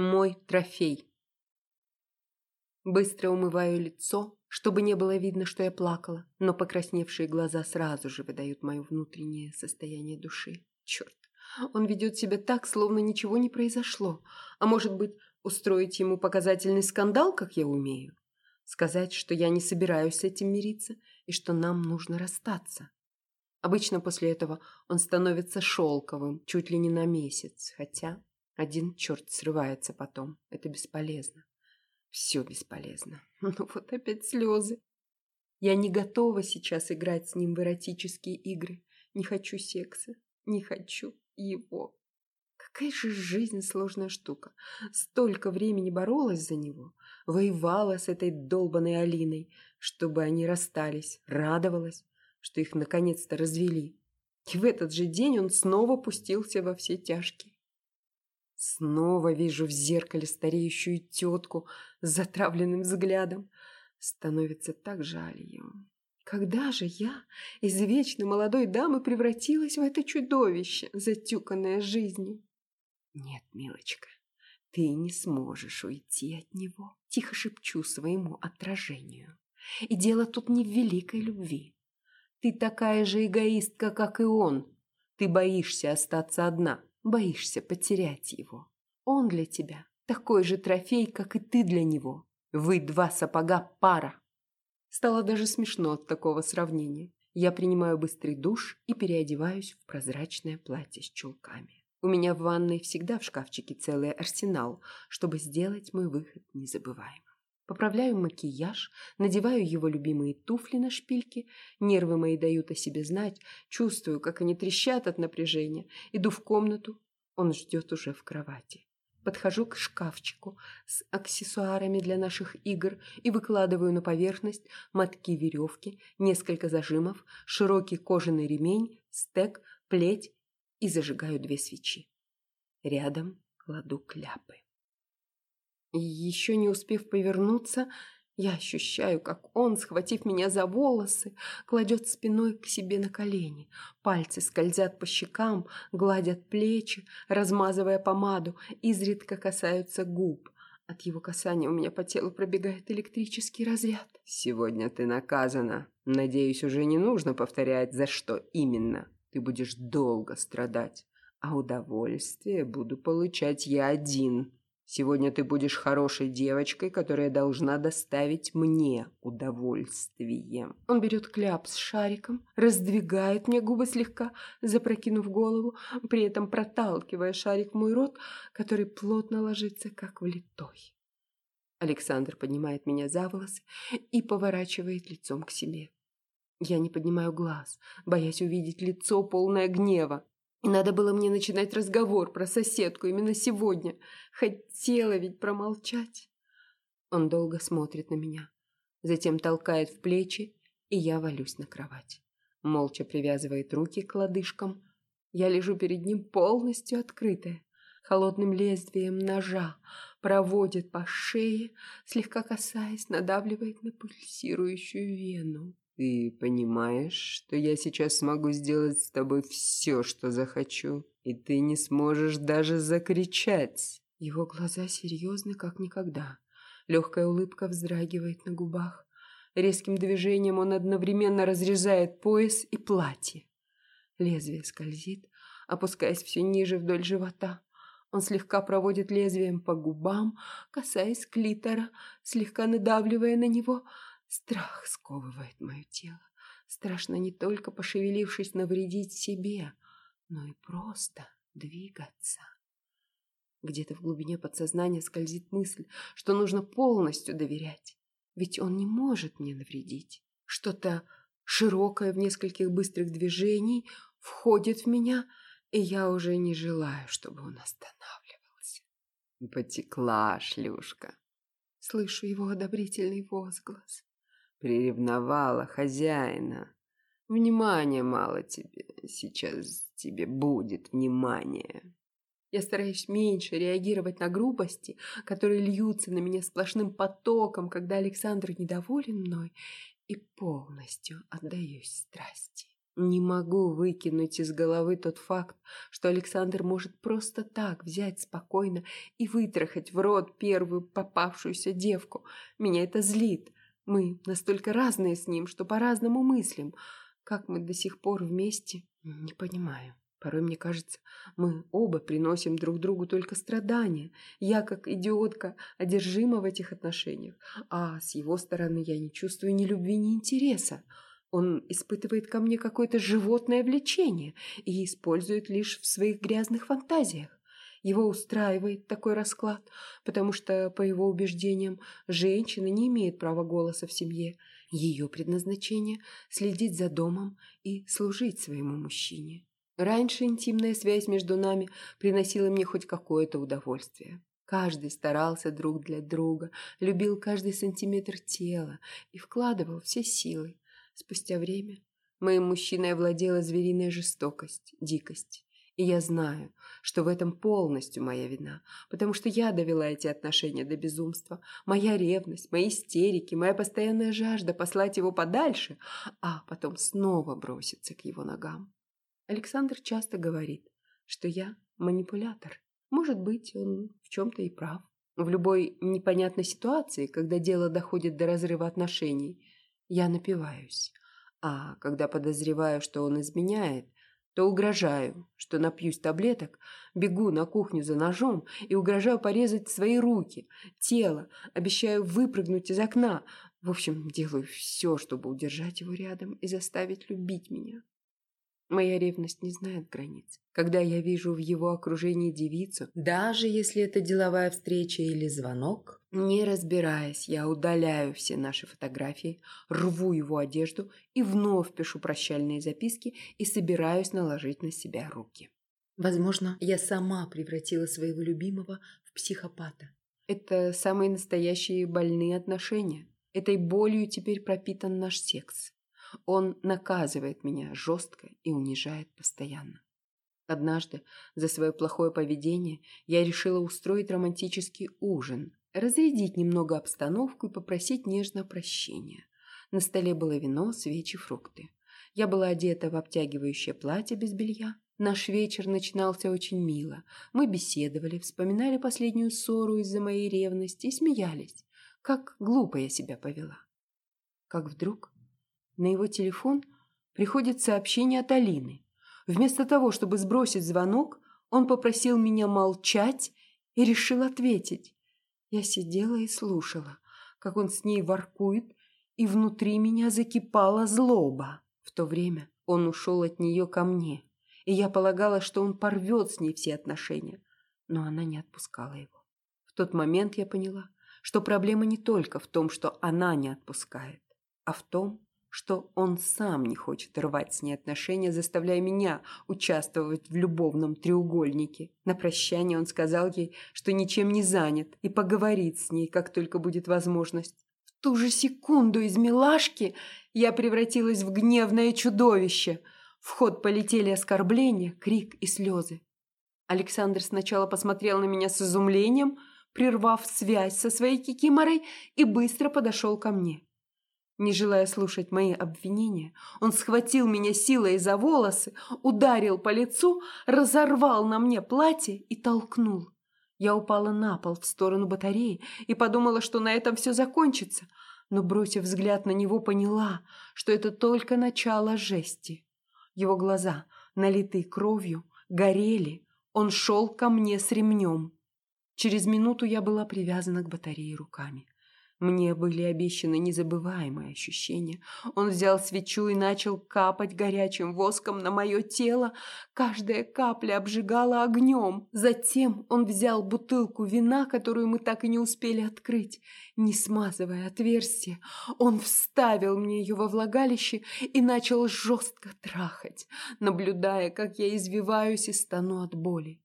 Мой трофей. Быстро умываю лицо, чтобы не было видно, что я плакала, но покрасневшие глаза сразу же выдают мое внутреннее состояние души. Черт, он ведет себя так, словно ничего не произошло. А может быть, устроить ему показательный скандал, как я умею? Сказать, что я не собираюсь с этим мириться и что нам нужно расстаться. Обычно после этого он становится шелковым, чуть ли не на месяц, хотя один черт срывается потом. Это бесполезно. Все бесполезно. Ну вот опять слезы. Я не готова сейчас играть с ним в эротические игры. Не хочу секса. Не хочу его. Какая же жизнь сложная штука. Столько времени боролась за него. Воевала с этой долбанной Алиной, чтобы они расстались. Радовалась, что их наконец-то развели. И в этот же день он снова пустился во все тяжкие. Снова вижу в зеркале стареющую тетку с затравленным взглядом. Становится так жаль ее. Когда же я из вечной молодой дамы превратилась в это чудовище, затюканное жизнью? Нет, милочка, ты не сможешь уйти от него, тихо шепчу своему отражению. И дело тут не в великой любви. Ты такая же эгоистка, как и он. Ты боишься остаться одна боишься потерять его. Он для тебя такой же трофей, как и ты для него. Вы два сапога пара. Стало даже смешно от такого сравнения. Я принимаю быстрый душ и переодеваюсь в прозрачное платье с чулками. У меня в ванной всегда в шкафчике целый арсенал, чтобы сделать мой выход незабываемым. Поправляю макияж, надеваю его любимые туфли на шпильки, нервы мои дают о себе знать, чувствую, как они трещат от напряжения, иду в комнату, он ждет уже в кровати. Подхожу к шкафчику с аксессуарами для наших игр и выкладываю на поверхность мотки веревки, несколько зажимов, широкий кожаный ремень, стек, плеть и зажигаю две свечи. Рядом кладу кляпы. Еще не успев повернуться, я ощущаю, как он, схватив меня за волосы, кладет спиной к себе на колени. Пальцы скользят по щекам, гладят плечи, размазывая помаду, изредка касаются губ. От его касания у меня по телу пробегает электрический разряд. «Сегодня ты наказана. Надеюсь, уже не нужно повторять, за что именно. Ты будешь долго страдать, а удовольствие буду получать я один». Сегодня ты будешь хорошей девочкой, которая должна доставить мне удовольствие. Он берет кляп с шариком, раздвигает мне губы слегка, запрокинув голову, при этом проталкивая шарик в мой рот, который плотно ложится, как влитой. Александр поднимает меня за волосы и поворачивает лицом к себе. Я не поднимаю глаз, боясь увидеть лицо, полное гнева. Надо было мне начинать разговор про соседку именно сегодня. Хотела ведь промолчать. Он долго смотрит на меня, затем толкает в плечи, и я валюсь на кровать. Молча привязывает руки к лодыжкам. Я лежу перед ним полностью открытая. Холодным лезвием ножа проводит по шее, слегка касаясь, надавливает на пульсирующую вену. Ты понимаешь, что я сейчас смогу сделать с тобой все, что захочу, и ты не сможешь даже закричать. Его глаза серьезны, как никогда. Легкая улыбка вздрагивает на губах. Резким движением он одновременно разрезает пояс и платье. Лезвие скользит, опускаясь все ниже вдоль живота. Он слегка проводит лезвием по губам, касаясь клитора, слегка надавливая на него – Страх сковывает мое тело. Страшно не только пошевелившись навредить себе, но и просто двигаться. Где-то в глубине подсознания скользит мысль, что нужно полностью доверять. Ведь он не может мне навредить. Что-то широкое в нескольких быстрых движений входит в меня, и я уже не желаю, чтобы он останавливался. Потекла шлюшка. Слышу его одобрительный возглас. Приревновала хозяина. Внимания мало тебе. Сейчас тебе будет внимание. Я стараюсь меньше реагировать на грубости, которые льются на меня сплошным потоком, когда Александр недоволен мной, и полностью отдаюсь страсти. Не могу выкинуть из головы тот факт, что Александр может просто так взять спокойно и вытрахать в рот первую попавшуюся девку. Меня это злит. Мы настолько разные с ним, что по-разному мыслим. Как мы до сих пор вместе, не понимаю. Порой мне кажется, мы оба приносим друг другу только страдания. Я, как идиотка, одержима в этих отношениях, а с его стороны я не чувствую ни любви, ни интереса. Он испытывает ко мне какое-то животное влечение и использует лишь в своих грязных фантазиях. Его устраивает такой расклад, потому что, по его убеждениям, женщина не имеет права голоса в семье. Ее предназначение – следить за домом и служить своему мужчине. Раньше интимная связь между нами приносила мне хоть какое-то удовольствие. Каждый старался друг для друга, любил каждый сантиметр тела и вкладывал все силы. Спустя время моим мужчиной овладела звериная жестокость, дикость. И я знаю, что в этом полностью моя вина, потому что я довела эти отношения до безумства. Моя ревность, мои истерики, моя постоянная жажда послать его подальше, а потом снова броситься к его ногам. Александр часто говорит, что я манипулятор. Может быть, он в чем-то и прав. В любой непонятной ситуации, когда дело доходит до разрыва отношений, я напиваюсь. А когда подозреваю, что он изменяет, то угрожаю, что напьюсь таблеток, бегу на кухню за ножом и угрожаю порезать свои руки, тело, обещаю выпрыгнуть из окна. В общем, делаю все, чтобы удержать его рядом и заставить любить меня. Моя ревность не знает границ. Когда я вижу в его окружении девицу, даже если это деловая встреча или звонок, не разбираясь, я удаляю все наши фотографии, рву его одежду и вновь пишу прощальные записки и собираюсь наложить на себя руки. Возможно, я сама превратила своего любимого в психопата. Это самые настоящие больные отношения. Этой болью теперь пропитан наш секс. Он наказывает меня жестко и унижает постоянно. Однажды за свое плохое поведение я решила устроить романтический ужин, разрядить немного обстановку и попросить нежно прощения. На столе было вино, свечи, фрукты. Я была одета в обтягивающее платье без белья. Наш вечер начинался очень мило. Мы беседовали, вспоминали последнюю ссору из-за моей ревности и смеялись. Как глупо я себя повела. Как вдруг на его телефон приходит сообщение от Алины. Вместо того, чтобы сбросить звонок, он попросил меня молчать и решил ответить. Я сидела и слушала, как он с ней воркует, и внутри меня закипала злоба. В то время он ушел от нее ко мне, и я полагала, что он порвет с ней все отношения, но она не отпускала его. В тот момент я поняла, что проблема не только в том, что она не отпускает, а в том, что он сам не хочет рвать с ней отношения, заставляя меня участвовать в любовном треугольнике. На прощание он сказал ей, что ничем не занят, и поговорит с ней, как только будет возможность. В ту же секунду из милашки я превратилась в гневное чудовище. В ход полетели оскорбления, крик и слезы. Александр сначала посмотрел на меня с изумлением, прервав связь со своей кикиморой, и быстро подошел ко мне. Не желая слушать мои обвинения, он схватил меня силой за волосы, ударил по лицу, разорвал на мне платье и толкнул. Я упала на пол в сторону батареи и подумала, что на этом все закончится, но, бросив взгляд на него, поняла, что это только начало жести. Его глаза, налитые кровью, горели, он шел ко мне с ремнем. Через минуту я была привязана к батарее руками. Мне были обещаны незабываемые ощущения. Он взял свечу и начал капать горячим воском на мое тело. Каждая капля обжигала огнем. Затем он взял бутылку вина, которую мы так и не успели открыть. Не смазывая отверстие, он вставил мне ее во влагалище и начал жестко трахать, наблюдая, как я извиваюсь и стану от боли.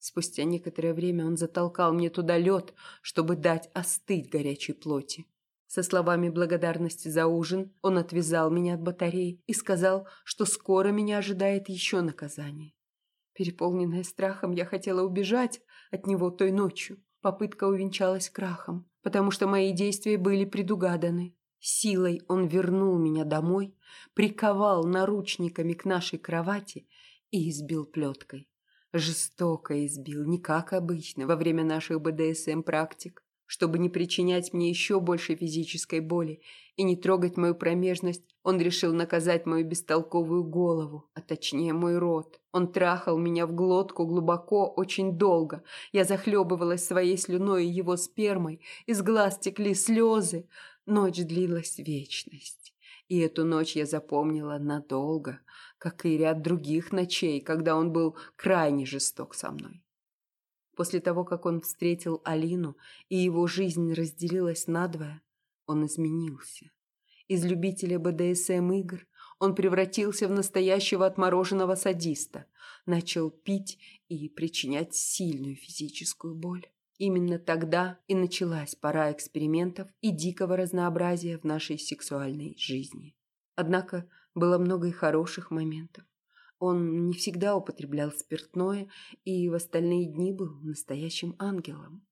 Спустя некоторое время он затолкал мне туда лед, чтобы дать остыть горячей плоти. Со словами благодарности за ужин он отвязал меня от батареи и сказал, что скоро меня ожидает еще наказание. Переполненная страхом, я хотела убежать от него той ночью. Попытка увенчалась крахом, потому что мои действия были предугаданы. Силой он вернул меня домой, приковал наручниками к нашей кровати и избил плеткой. Жестоко избил, не как обычно, во время наших БДСМ-практик, чтобы не причинять мне еще больше физической боли и не трогать мою промежность, он решил наказать мою бестолковую голову, а точнее мой рот. Он трахал меня в глотку глубоко, очень долго. Я захлебывалась своей слюной и его спермой, из глаз текли слезы. Ночь длилась вечность. И эту ночь я запомнила надолго, как и ряд других ночей, когда он был крайне жесток со мной. После того, как он встретил Алину и его жизнь разделилась надвое, он изменился. Из любителя БДСМ игр он превратился в настоящего отмороженного садиста, начал пить и причинять сильную физическую боль. Именно тогда и началась пора экспериментов и дикого разнообразия в нашей сексуальной жизни. Однако было много и хороших моментов. Он не всегда употреблял спиртное и в остальные дни был настоящим ангелом.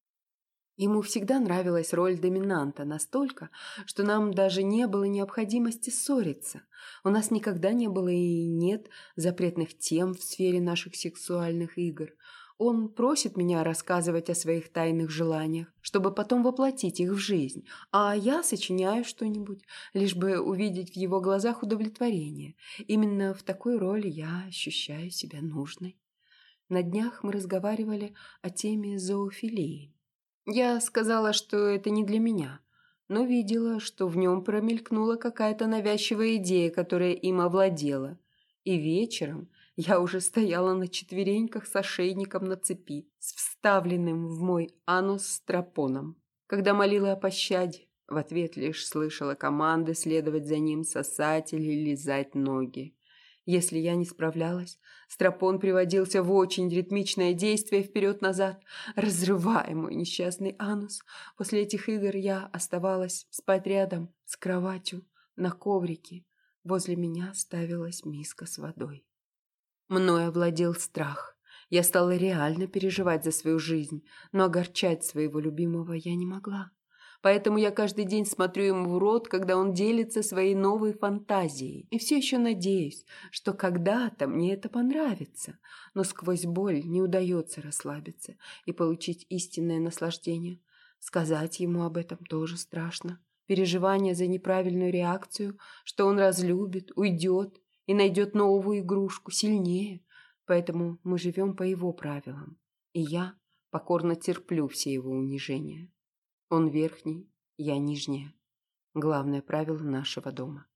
Ему всегда нравилась роль доминанта настолько, что нам даже не было необходимости ссориться. У нас никогда не было и нет запретных тем в сфере наших сексуальных игр. Он просит меня рассказывать о своих тайных желаниях, чтобы потом воплотить их в жизнь, а я сочиняю что-нибудь, лишь бы увидеть в его глазах удовлетворение. Именно в такой роли я ощущаю себя нужной. На днях мы разговаривали о теме зоофилии. Я сказала, что это не для меня, но видела, что в нем промелькнула какая-то навязчивая идея, которая им овладела. И вечером я уже стояла на четвереньках с ошейником на цепи, с вставленным в мой анус стропоном. Когда молила о пощаде, в ответ лишь слышала команды следовать за ним, сосать или лизать ноги. Если я не справлялась, стропон приводился в очень ритмичное действие вперед-назад, разрывая мой несчастный анус. После этих игр я оставалась спать рядом с кроватью на коврике. Возле меня ставилась миска с водой. Мною овладел страх. Я стала реально переживать за свою жизнь, но огорчать своего любимого я не могла. Поэтому я каждый день смотрю ему в рот, когда он делится своей новой фантазией. И все еще надеюсь, что когда-то мне это понравится. Но сквозь боль не удается расслабиться и получить истинное наслаждение. Сказать ему об этом тоже страшно. Переживание за неправильную реакцию, что он разлюбит, уйдет, и найдет новую игрушку, сильнее. Поэтому мы живем по его правилам. И я покорно терплю все его унижения. Он верхний, я нижняя. Главное правило нашего дома.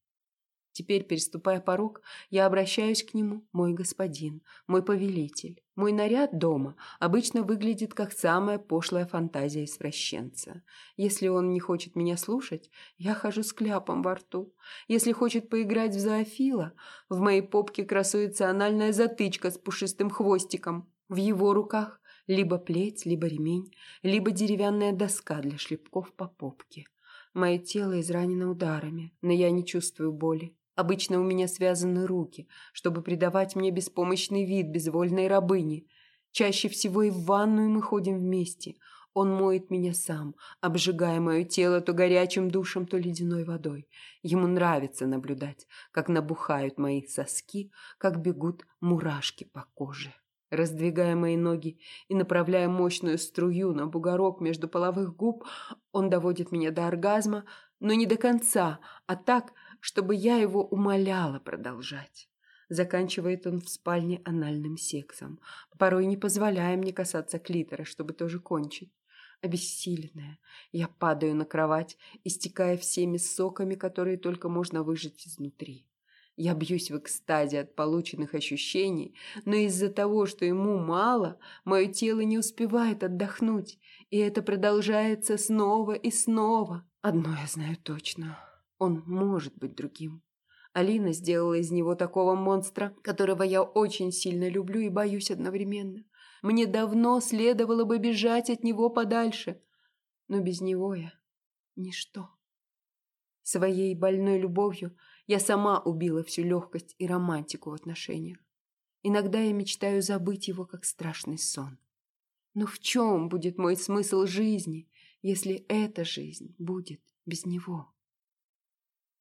Теперь, переступая порог, я обращаюсь к нему, мой господин, мой повелитель. Мой наряд дома обычно выглядит как самая пошлая фантазия извращенца. Если он не хочет меня слушать, я хожу с кляпом во рту. Если хочет поиграть в зоофила, в моей попке красуется анальная затычка с пушистым хвостиком. В его руках либо плеть, либо ремень, либо деревянная доска для шлепков по попке. Мое тело изранено ударами, но я не чувствую боли. Обычно у меня связаны руки, чтобы придавать мне беспомощный вид безвольной рабыни. Чаще всего и в ванную мы ходим вместе. Он моет меня сам, обжигая мое тело то горячим душем, то ледяной водой. Ему нравится наблюдать, как набухают мои соски, как бегут мурашки по коже. Раздвигая мои ноги и направляя мощную струю на бугорок между половых губ, он доводит меня до оргазма, но не до конца, а так, чтобы я его умоляла продолжать. Заканчивает он в спальне анальным сексом, порой не позволяя мне касаться клитора, чтобы тоже кончить. Обессиленная, я падаю на кровать, истекая всеми соками, которые только можно выжать изнутри. Я бьюсь в экстазе от полученных ощущений, но из-за того, что ему мало, мое тело не успевает отдохнуть, и это продолжается снова и снова. Одно я знаю точно. Он может быть другим. Алина сделала из него такого монстра, которого я очень сильно люблю и боюсь одновременно. Мне давно следовало бы бежать от него подальше, но без него я ничто. Своей больной любовью я сама убила всю легкость и романтику в отношениях. Иногда я мечтаю забыть его, как страшный сон. Но в чем будет мой смысл жизни, если эта жизнь будет без него?